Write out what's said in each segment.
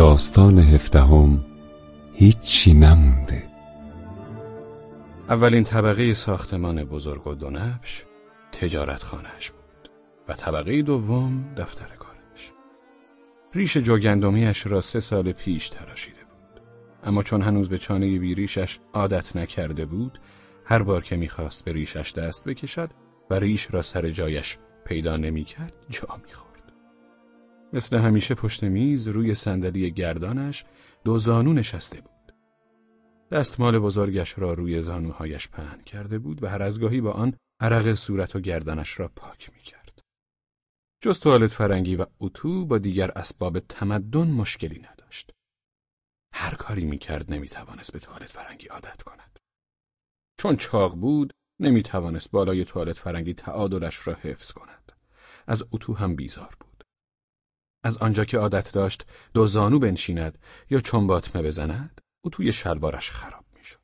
داستان هفدهم هیچی نمونده. اولین طبقه ساختمان بزرگ و دونبش تجارت خانهش بود و طبقه دوم دفتر کارش ریش جوگندمیش را سه سال پیش تراشیده بود. اما چون هنوز به چانه بیریشش عادت نکرده بود هر بار که می‌خواست به ریشش دست بکشد و ریش را سر جایش پیدا نمی‌کرد جا می‌خورد. مثل همیشه پشت میز روی صندلی گردانش دو زانو نشسته بود دستمال بزرگش را روی زانوهایش پهن کرده بود و هر از گاهی با آن عرق صورت و گردنش را پاک می‌کرد جز توالت فرنگی و اتو با دیگر اسباب تمدن مشکلی نداشت هر کاری می‌کرد نمی‌توانست به توالت فرنگی عادت کند چون چاق بود نمی‌توانست بالای توالت فرنگی تعادلش را حفظ کند. از اتو هم بیزار بود. از آنجا که عادت داشت دو زانو بنشیند یا چنباتمه بزند، اتوی شلوارش خراب می‌شد.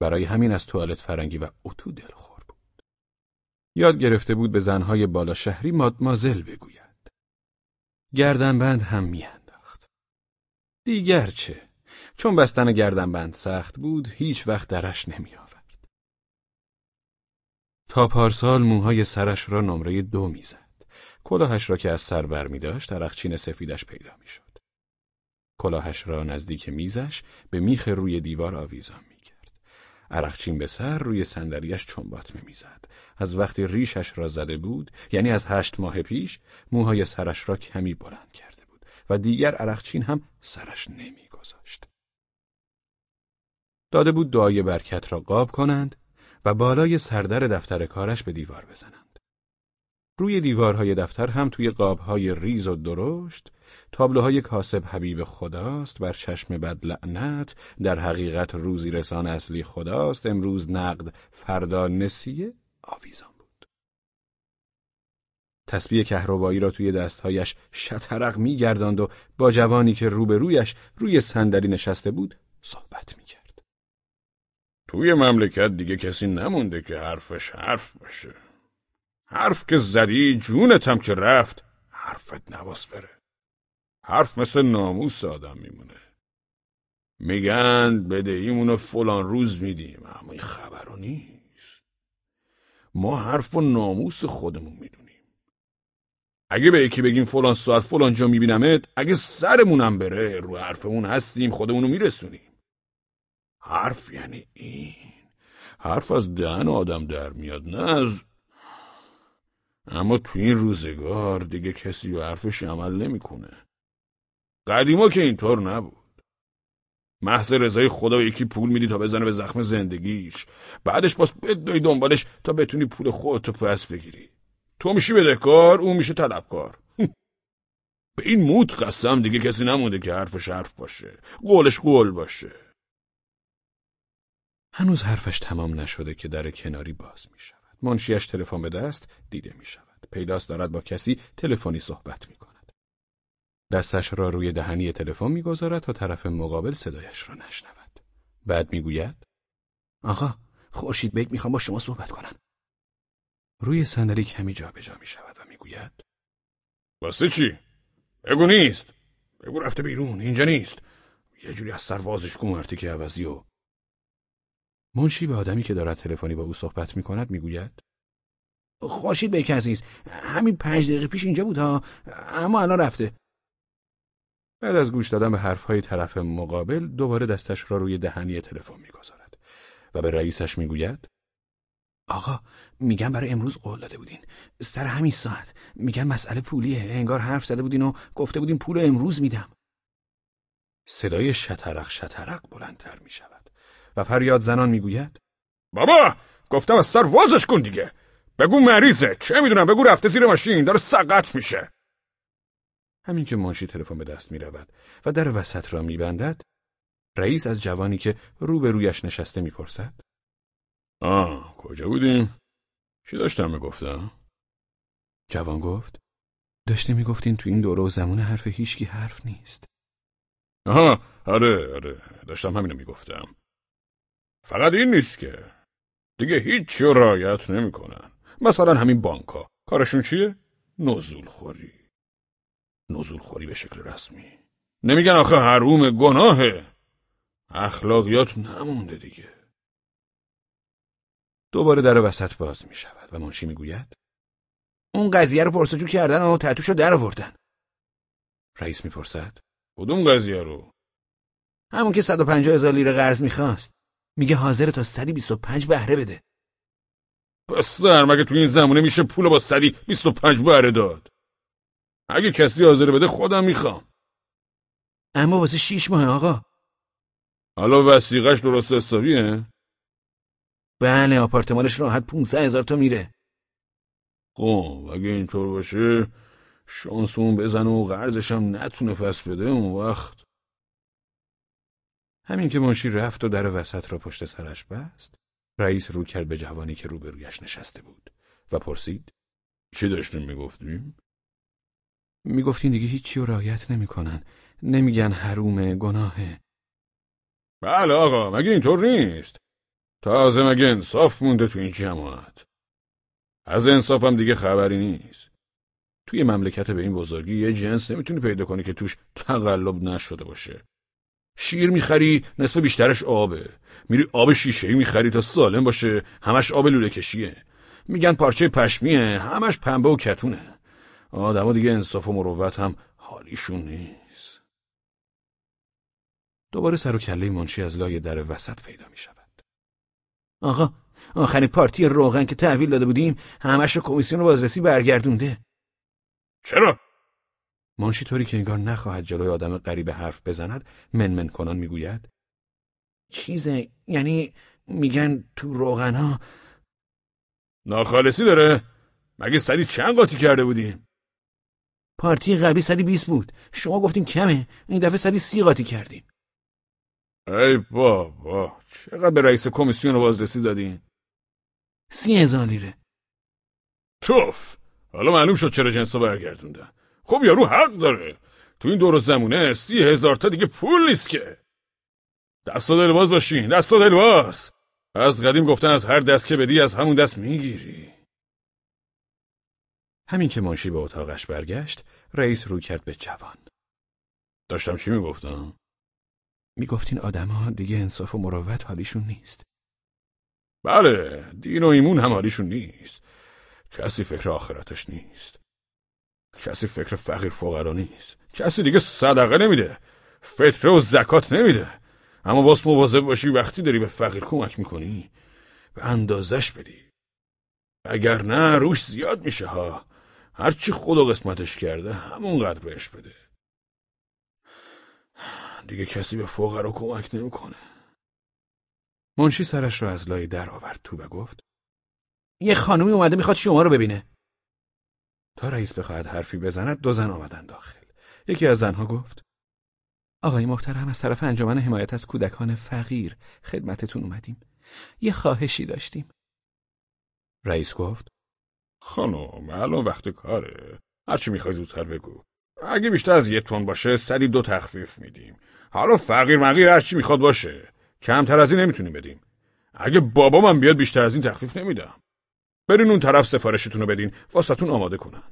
برای همین از توالت فرنگی و اتو دلخور بود. یاد گرفته بود به زنهای بالا شهری مادمازل بگوید. گردنبند هم میانداخت. دیگر چه؟ چون بستن گردنبند سخت بود، هیچ وقت درش نمیآورد. تا پارسال موهای سرش را نمره دو می‌زد. کلاهش را که از سر بر می داشت عرقچین سفیدش پیدا می‌شد. کلاهش را نزدیک میزش به میخ روی دیوار آویزان می کرد. عرقچین به سر روی صندلیاش چنبات می‌زد. از وقتی ریشش را زده بود یعنی از هشت ماه پیش موهای سرش را کمی بلند کرده بود و دیگر عرقچین هم سرش نمیگذاشت. داده بود دعای برکت را قاب کنند و بالای سردر دفتر کارش به دیوار بزنند. روی دیوارهای دفتر هم توی قابهای ریز و درشت تابلوهای کاسب حبیب خداست بر چشم بد لعنت در حقیقت روزی رسان اصلی خداست امروز نقد فردا نسیه آویزان بود. تسبیح کهربایی را توی دستهایش شطرق میگرداند و با جوانی که روبرویش روی صندلی نشسته بود صحبت می‌کرد. توی مملکت دیگه کسی نمونده که حرفش حرف باشه حرف که زدی جونتم که رفت. حرفت نواس بره. حرف مثل ناموس آدم میمونه. میگن بدهیمونو فلان روز میدیم اما این خبرو نیست. ما حرف و ناموس خودمون می‌دونیم. اگه به یکی بگیم فلان ساعت فلان جا میبینمت اگه سرمونم بره رو حرفمون هستیم خودمونو میرسونیم. حرف یعنی این. حرف از دهن آدم در میاد نه از اما تو این روزگار دیگه کسی به حرفش عمل نمی‌کنه. قدیما که اینطور نبود. محض رضای خدا یکی پول میدی تا بزنه به زخم زندگیش بعدش باز بدوی دنبالش تا بتونی پول خودتو پس بگیری تو میشی بدهکار اون میشه طلبکار به این موت قسم دیگه کسی نمونده که حرفش حرف باشه قولش قول باشه هنوز حرفش تمام نشده که در کناری باز می شود. منشیش تلفن به دست دیده می شود. پیداست دارد با کسی تلفنی صحبت می کند. دستش را روی دهنی تلفن می‌گذارد تا طرف مقابل صدایش را نشنود. بعد می‌گوید: آقا خورشید بیگ می‌خوام با شما صحبت کنم. روی صندلی کمی جابجا می شود و می‌گوید: واسه چی؟ بگو نیست. بگو رفته بیرون اینجا نیست. یه جوری از سروازش کن که عوضی و منشی به آدمی که دارد تلفنی با او صحبت می کند می گوید خورشید بیک عزیز همین پنج دقیقه پیش اینجا بود ها. اما الان رفته. بعد از گوش دادن به حرفهای طرف مقابل دوباره دستش را روی دهنی تلفن می‌گذارد و به رئیسش می‌گوید آقا میگن برای امروز قول داده بودین. سر همین ساعت. میگن مسئله پولیه. انگار حرف زده بودین و گفته بودین پول امروز میدم. صدای شترق شترق بلندتر می‌شود. و فریاد زنان می‌گوید بابا گفتم از سر وازش کن دیگه. بگو مریضه. چه می‌دونم؟ بگو رفته زیر ماشین. داره سقط میشه. همین که منشی تلفن به دست می‌رود و در وسط را میبندد رئیس از جوانی که روبرویش نشسته می‌پرسد. آه کجا بودیم؟ چی داشتم می‌گفتم؟ جوان گفت داشته می‌گفتین تو این دوره و زمان حرف هیچکی حرف نیست. آها آره آره. داشتم همینو می‌گفتم. فقط این نیست که. دیگه هیچ رایت نمی‌کنن. مثلا همین بانکا کارشون چیه؟ نزول خوری نزول خوری به شکل رسمی. نمیگن آخه حروم گناهه. اخلاقیات نمونده دیگه. دوباره در وسط باز می شود و منشی می گوید اون قضیه رو پرسجو کردن و تتوش در آوردن. رئیس می‌پرسد کدوم قضیه رو؟ همون که 150 هزار لیره قرض می‌خواست. میگه حاضر تا 125 بهره بده. پس مگه تو این زمونه میشه پول با 125 بهره داد؟ اگه کسی حاضر بده خودم می‌خوام. اما واسه شیش ماه آقا. حالا وسیقش درست حسابیه؟ بله آپارتمانش راحت 500 هزار تا میره. خب اگه اینطور باشه شانس اون بزنه و قرضشم نتونه پس بده اون وقت. همین که منشی رفت و در وسط را پشت سرش بست رئیس رو کرد به جوانی که روبرویش نشسته بود و پرسید چی داشتیم می‌گفتیم؟ می‌گفتین دیگه هیچی رو رعایت نمی‌کنن. نمیگن حروم گناهه. بله آقا مگه اینطور نیست؟ تازه مگه انصاف مونده تو این جماعت؟ از انصافم دیگه خبری نیست. توی مملکت به این بزرگی یه جنس نمی‌تونی پیدا کنی که توش تقلب نشده باشه. شیر می‌خری نصف بیشترش آبه. میری آب شیشه می‌خری تا سالم باشه. همش آب لوله کشیه. میگن پارچه پشمیه. همش پنبه و کتونه. آدما دیگه انصاف و مروت هم حالیشون نیست. دوباره سر و کله منشی از لای در وسط پیدا می شود. آقا آخرین پارتی روغن که تحویل داده بودیم همش رو کمیسیون بازرسی برگردونده. چرا؟ منشی طوری که انگار نخواهد جلوی آدم غریب حرف بزند منمن کنان می‌گوید. چیزه یعنی میگن تو روغن ها ناخالصی داره. مگه سری چند قاطی کرده بودیم پارتی قبلی سری بیست بود. شما گفتیم کمه. این دفعه سری سی قاطی کردیم. ای بابا چقدر به رئیس کمیسیون بازرسی دادین؟ سی هزار لیره. توف حالا معلوم شد چرا جنسا برگردوندن. خب یارو حق داره. تو این دور زمونه سی هزار تا دیگه پول نیست که. دست و دلواز باشین دست و دلواز از قدیم گفتن از هر دست که بدی از همون دست می‌گیری. همین که منشی به اتاقش برگشت رئیس رو کرد به جوان. داشتم چی می‌گفتم؟ می‌گفتین آدما دیگه انصاف و مروت حالیشون نیست. بله دین و ایمون هم حالیشون نیست. کسی فکر آخرتش نیست. کسی فکر فقیر فقرا نیست. کسی دیگه صدقه نمیده. فطره و زکات نمیده. اما باز مواظب باشی وقتی داری به فقیر کمک می‌کنی به اندازش بدی. اگر نه روش زیاد میشه ها. هرچی خدا قسمتش کرده همونقدر بهش بده. دیگه کسی به فقرا کمک نمی‌کنه. منشی سرش را از لای در آورد تو و گفت یه خانومی اومده می‌خواد شما رو ببینه. تا رئیس بخواهد حرفی بزند دو زن آمدن داخل. یکی از زنها گفت آقای محترم از طرف انجمن حمایت از کودکان فقیر خدمتتون اومدیم. یه خواهشی داشتیم. رئیس گفت خانم الان وقت کاره. هرچی می‌خوای زودتر بگو. اگه بیشتر از یه تون باشه صدی دو تخفیف میدیم. حالا فقیر مقیر هرچی می‌خواد باشه. کمتر از این نمی‌تونیم بدیم. اگه بابامم بیاد بیشتر از این تخفیف نمیدم. برین اون طرف سفارشتون رو بدین. واسهتون آماده کنن.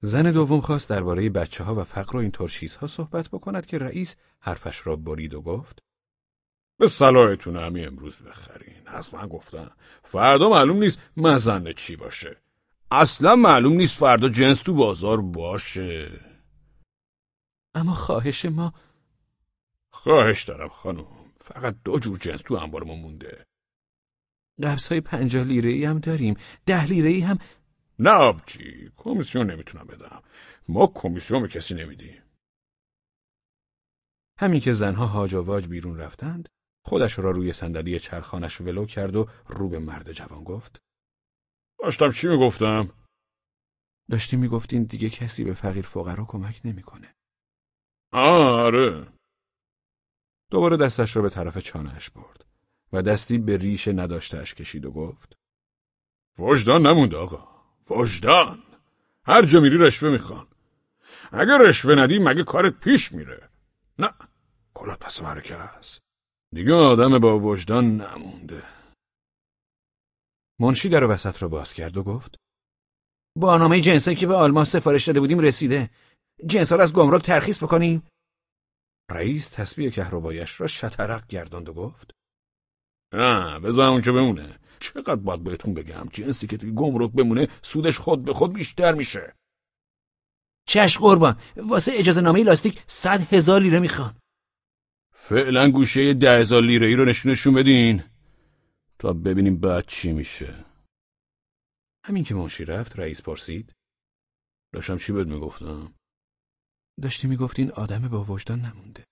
زن دوم خواست درباره بچه ها و فقر و اینطور چیزها صحبت بکند که رئیس حرفش را برید و گفت به صلاحتون همی امروز بخرین. از من گفتم فردا معلوم نیست مزنه چی باشه. اصلا معلوم نیست فردا جنس تو بازار باشه. اما خواهش ما خواهش دارم خانم. فقط دو جور جنس تو انبار ما مونده. قبض های پنجاه لیره ای هم داریم. ده لیره ای هم نه آبجی. کمیسیون نمی‌تونم بدم. ما کمیسیون به کسی نمیدیم. همین که زنها هاج و واج بیرون رفتند خودش را روی صندلی چرخانش ولو کرد و رو به مرد جوان گفت. داشتم چی می‌گفتم؟ داشتی می‌گفتین دیگه کسی به فقیر فقرا کمک نمی‌کنه. آره. دوباره دستش را به طرف چانهش برد. و دستی به ریش نداشتهش کشید و گفت وجدان نمونده آقا وجدان! هر جا میری رشوه می‌خوان. اگه رشوه ندی مگه کارت پیش میره؟ نه. کلات پس هست. دیگه آدم با وجدان نمونده. منشی در وسط را باز کرد و گفت برنامه جنسایی که به آلمان سفارش داده بودیم رسیده. جنسا رو از گمرک ترخیص بکنیم. رئیس تسبیح کهربایش را شطرق گرداند و گفت نه بذار که بمونه. چقدر باید بهتون بگم؟ جنسی که توی گمرک بمونه سودش خود به خود بیشتر میشه. چشم قربان واسه اجازه نامه لاستیک صد هزار لیره می‌خوان فعلا گوشه ده هزار لیره ای رو نشونشون بدین تا ببینیم بعد چی میشه. همین که منشی رفت رئیس پرسید. داشتم چی بهت می‌گفتم؟ داشتی می‌گفتین آدم با وجدان نمونده.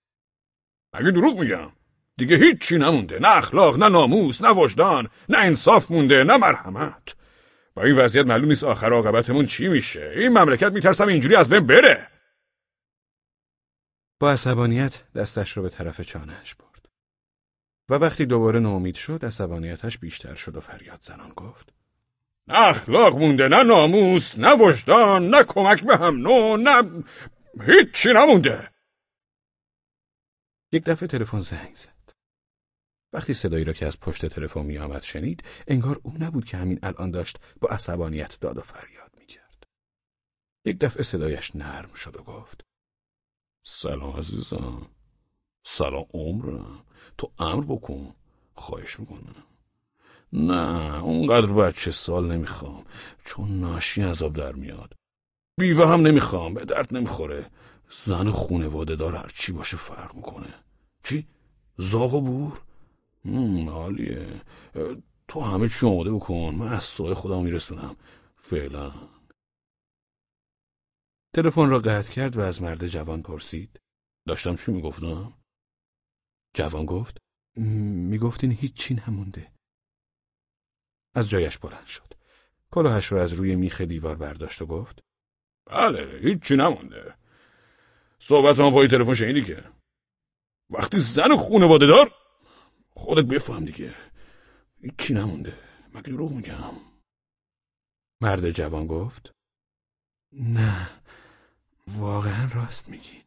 اگه دروغ میگم؟ دیگه هیچی نمونده. نه اخلاق نه ناموس نه وجدان نه انصاف مونده نه مرحمت. با این وضعیت معلوم نیست آخر عاقبتمون چی میشه. این مملکت میترسم اینجوری از بین بره. با عصبانیت دستش رو به طرف چانهش برد. و وقتی دوباره ناامید شد عصبانیتش بیشتر شد و فریاد زنان گفت نه اخلاق مونده نه ناموس نه وجدان نه کمک به هم نو نه هیچی نمونده. یک دفعه تلفن زنگ زد. وقتی صدایی را که از پشت تلفن می آمد شنید انگار او نبود که همین الان داشت با عصبانیت داد و فریاد می کرد. یک دفعه صدایش نرم شد و گفت سلام عزیزم. سلام عمرم تو امر بکن. خواهش می‌کنم. نه اونقدر بچه سال نمی‌خوام. چون ناشی عذاب در میاد. بیوه هم نمی‌خوام. به درد نمی‌خوره. زن خونواده دار هر چی باشه فرق می‌کنه. چی؟ زاغ و بور؟ عالیه. تو همه چی آماده بکن. من از سایه خودم میرسونم. فعلا. تلفن را قطع کرد و از مرد جوان پرسید. داشتم چی می‌گفتم؟ جوان گفت می‌گفتین هیچی نمونده. از جایش بلند شد. کلاهش را از روی میخ دیوار برداشت و گفت بله هیچی نمونده. صحبت ما پای تلفن شنیدی که؟ وقتی زن خونواده دار خودت بفهم دیگه. هیچی نمونده. مگه دروغ میگم. مرد جوان گفت. نه. واقعا راست میگین